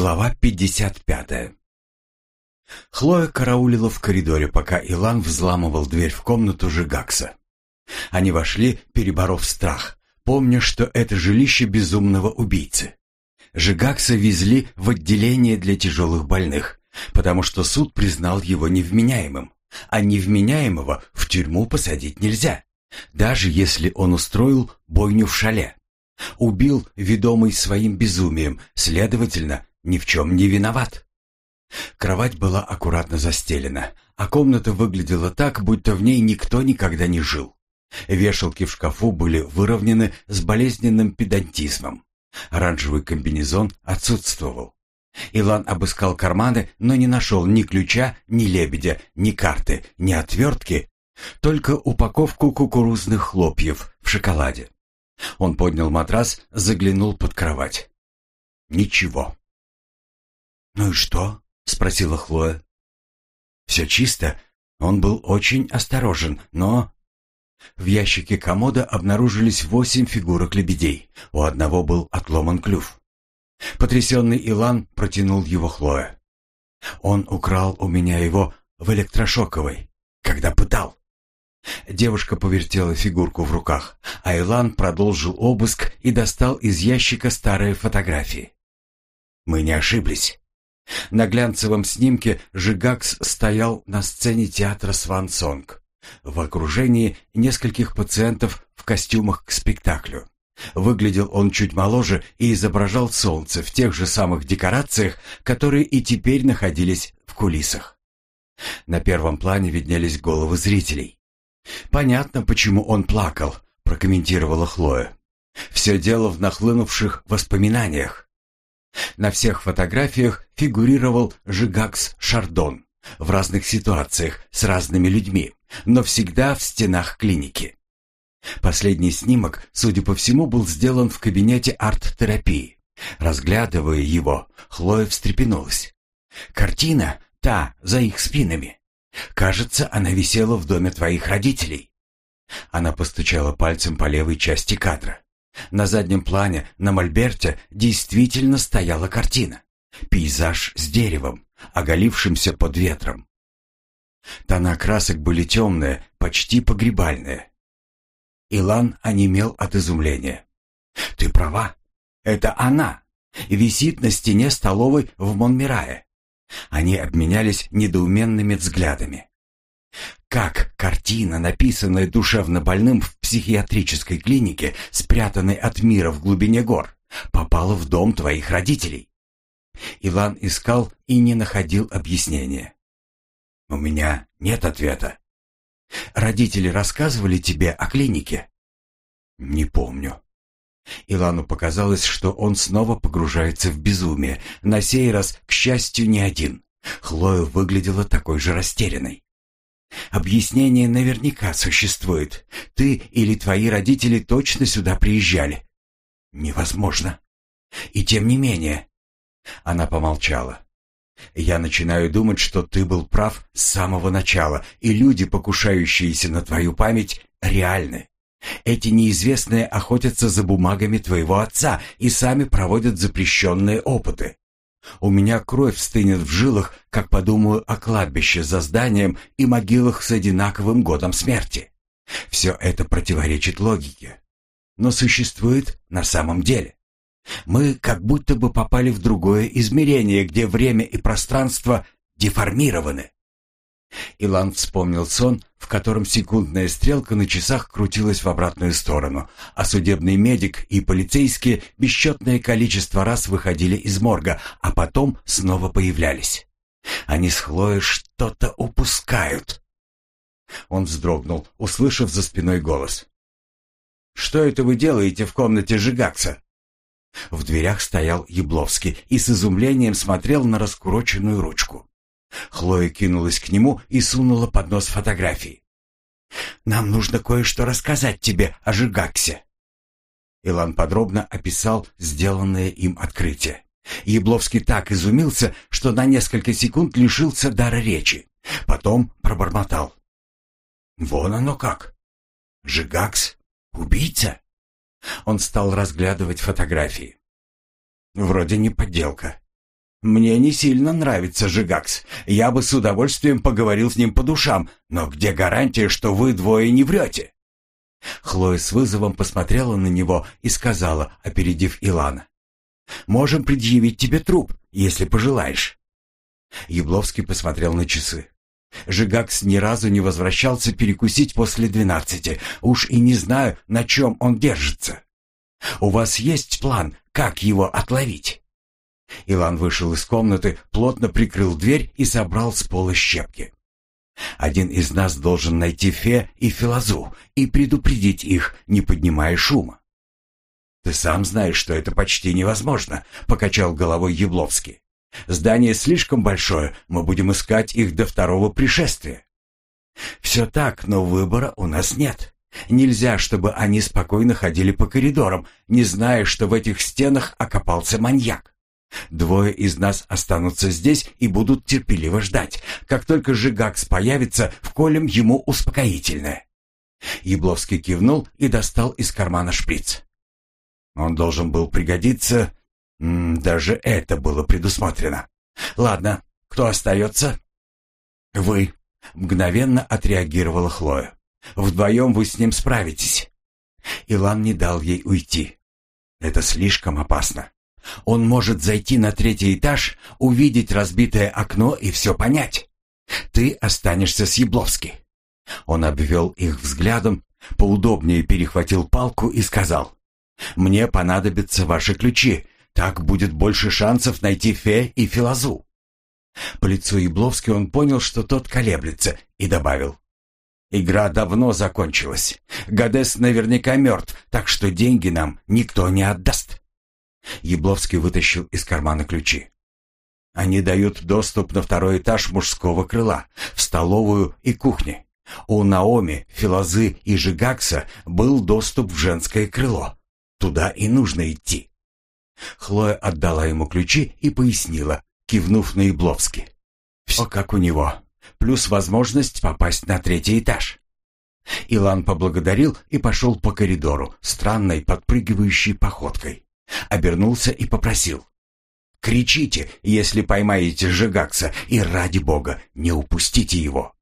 Глава 55 Хлоя караулила в коридоре, пока Илан взламывал дверь в комнату Жигакса. Они вошли, переборов страх, помня, что это жилище безумного убийцы. Жигакса везли в отделение для тяжелых больных, потому что суд признал его невменяемым, а невменяемого в тюрьму посадить нельзя, даже если он устроил бойню в шале. Убил, ведомый своим безумием, следовательно, ни в чем не виноват. Кровать была аккуратно застелена, а комната выглядела так, будто в ней никто никогда не жил. Вешалки в шкафу были выровнены с болезненным педантизмом. Оранжевый комбинезон отсутствовал. Илан обыскал карманы, но не нашел ни ключа, ни лебедя, ни карты, ни отвертки, только упаковку кукурузных хлопьев в шоколаде. Он поднял матрас, заглянул под кровать. Ничего. «Ну и что?» — спросила Хлоя. «Все чисто. Он был очень осторожен, но...» В ящике комода обнаружились восемь фигурок лебедей. У одного был отломан клюв. Потрясенный Илан протянул его Хлоя. «Он украл у меня его в электрошоковой, когда пытал». Девушка повертела фигурку в руках, а Илан продолжил обыск и достал из ящика старые фотографии. «Мы не ошиблись. На глянцевом снимке Жигакс стоял на сцене театра Свансонг в окружении нескольких пациентов в костюмах к спектаклю. Выглядел он чуть моложе и изображал солнце в тех же самых декорациях, которые и теперь находились в кулисах. На первом плане виднелись головы зрителей. «Понятно, почему он плакал», — прокомментировала Хлоя. «Все дело в нахлынувших воспоминаниях. На всех фотографиях фигурировал Жигакс Шардон в разных ситуациях с разными людьми, но всегда в стенах клиники. Последний снимок, судя по всему, был сделан в кабинете арт-терапии. Разглядывая его, Хлоя встрепенулась. Картина та, за их спинами. Кажется, она висела в доме твоих родителей. Она постучала пальцем по левой части кадра. На заднем плане, на мольберте, действительно стояла картина. Пейзаж с деревом, оголившимся под ветром. Тона красок были темные, почти погребальные. Илан онемел от изумления. «Ты права. Это она. Висит на стене столовой в Монмирае». Они обменялись недоуменными взглядами. Как картина, написанная душевно больным в психиатрической клинике, спрятанной от мира в глубине гор, попала в дом твоих родителей? Иван искал и не находил объяснения. У меня нет ответа. Родители рассказывали тебе о клинике? Не помню. Илану показалось, что он снова погружается в безумие, на сей раз, к счастью, не один. Хлоя выглядела такой же растерянной. Объяснение наверняка существует. Ты или твои родители точно сюда приезжали. Невозможно. И тем не менее. Она помолчала. Я начинаю думать, что ты был прав с самого начала, и люди, покушающиеся на твою память, реальны. Эти неизвестные охотятся за бумагами твоего отца и сами проводят запрещенные опыты. У меня кровь стынет в жилах, как подумаю о кладбище за зданием и могилах с одинаковым годом смерти. Все это противоречит логике, но существует на самом деле. Мы как будто бы попали в другое измерение, где время и пространство деформированы. Илан вспомнил сон, в котором секундная стрелка на часах крутилась в обратную сторону, а судебный медик и полицейские бесчетное количество раз выходили из морга, а потом снова появлялись. Они с Хлоей что-то упускают. Он вздрогнул, услышав за спиной голос. «Что это вы делаете в комнате Жигакса?» В дверях стоял Ябловский и с изумлением смотрел на раскуроченную ручку. Хлоя кинулась к нему и сунула под нос фотографии. «Нам нужно кое-что рассказать тебе о Жигаксе». Илан подробно описал сделанное им открытие. Ябловский так изумился, что на несколько секунд лишился дара речи. Потом пробормотал. «Вон оно как! Жигакс? Убийца?» Он стал разглядывать фотографии. «Вроде не подделка. Мне не сильно нравится Жигакс. Я бы с удовольствием поговорил с ним по душам, но где гарантия, что вы двое не врете?» Хлоя с вызовом посмотрела на него и сказала, опередив Илана. «Можем предъявить тебе труп, если пожелаешь». Ябловский посмотрел на часы. Жигакс ни разу не возвращался перекусить после двенадцати. Уж и не знаю, на чем он держится. У вас есть план, как его отловить?» Илан вышел из комнаты, плотно прикрыл дверь и собрал с пола щепки. «Один из нас должен найти Фе и Филозу и предупредить их, не поднимая шума». «Ты сам знаешь, что это почти невозможно», — покачал головой Ябловский. «Здание слишком большое, мы будем искать их до второго пришествия». «Все так, но выбора у нас нет. Нельзя, чтобы они спокойно ходили по коридорам, не зная, что в этих стенах окопался маньяк. Двое из нас останутся здесь и будут терпеливо ждать. Как только Жигакс появится, вколем ему успокоительное». Ябловский кивнул и достал из кармана шприц. Он должен был пригодиться... Даже это было предусмотрено. «Ладно, кто остается?» «Вы», — мгновенно отреагировала Хлоя. Вдвоем вы с ним справитесь». Илан не дал ей уйти. «Это слишком опасно. Он может зайти на третий этаж, увидеть разбитое окно и все понять. Ты останешься с Ябловски». Он обвел их взглядом, поудобнее перехватил палку и сказал, «Мне понадобятся ваши ключи, так будет больше шансов найти Фе и Филозу». По лицу Ябловски он понял, что тот колеблется, и добавил, Игра давно закончилась. Гадес наверняка мертв, так что деньги нам никто не отдаст. Ябловский вытащил из кармана ключи. Они дают доступ на второй этаж мужского крыла, в столовую и кухню. У Наоми, Филозы и Жигакса был доступ в женское крыло. Туда и нужно идти. Хлоя отдала ему ключи и пояснила, кивнув на Ябловски. Все как у него плюс возможность попасть на третий этаж. Илан поблагодарил и пошел по коридору странной подпрыгивающей походкой. Обернулся и попросил. «Кричите, если поймаете Жигакса, и ради бога, не упустите его!»